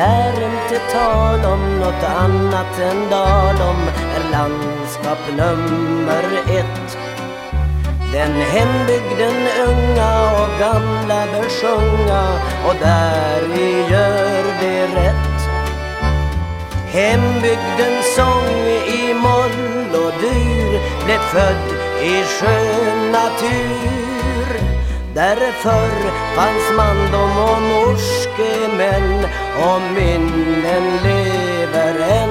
det tal om något annat än Dalom är landskap nummer ett. Den hembygden unga och gamla bör sjunga och där vi gör det rätt. Hembygdens sång i moll och dur blev född i skön natur. Därför fanns mandom och morske minnen lever än.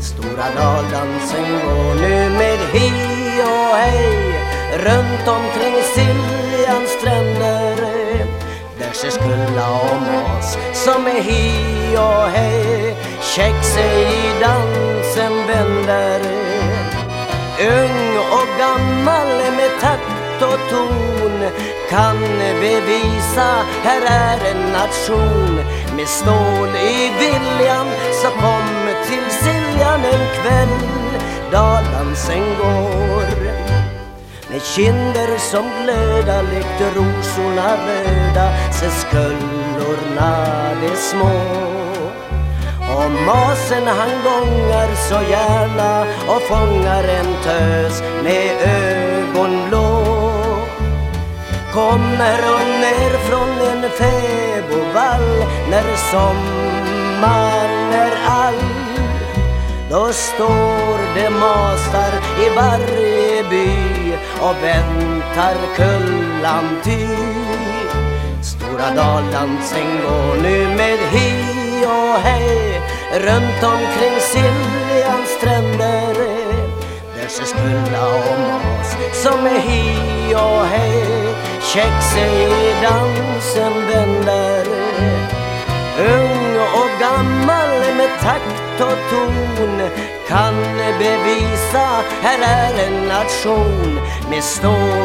Stora daldansen går nu med hi och hej runt omkring Siljans stränder. Där ser Skulla och mas som är hi och hej Käck sig i dansen vänder. Ung och gammal med takt och ton kan bevisa här är en nation med stål i viljan så kom till Siljan en kväll. Dalansen går med kinder som glöda likt rosorna röda. Se kullorna de små. Och masen han gångar så gärna. Och fångar en tös med ögon Kommer hon ner från en fäbodvall när sommaren är all. Då står det masar i varje by och väntar kullan ty. Stora Daldansen går nu med hi och hej runt omkring Siljans stränder. Där ses kulla och mas som är hi käck sig dansen vänder. Ung och gammal med takt och ton kan bevisa här är en nation med stål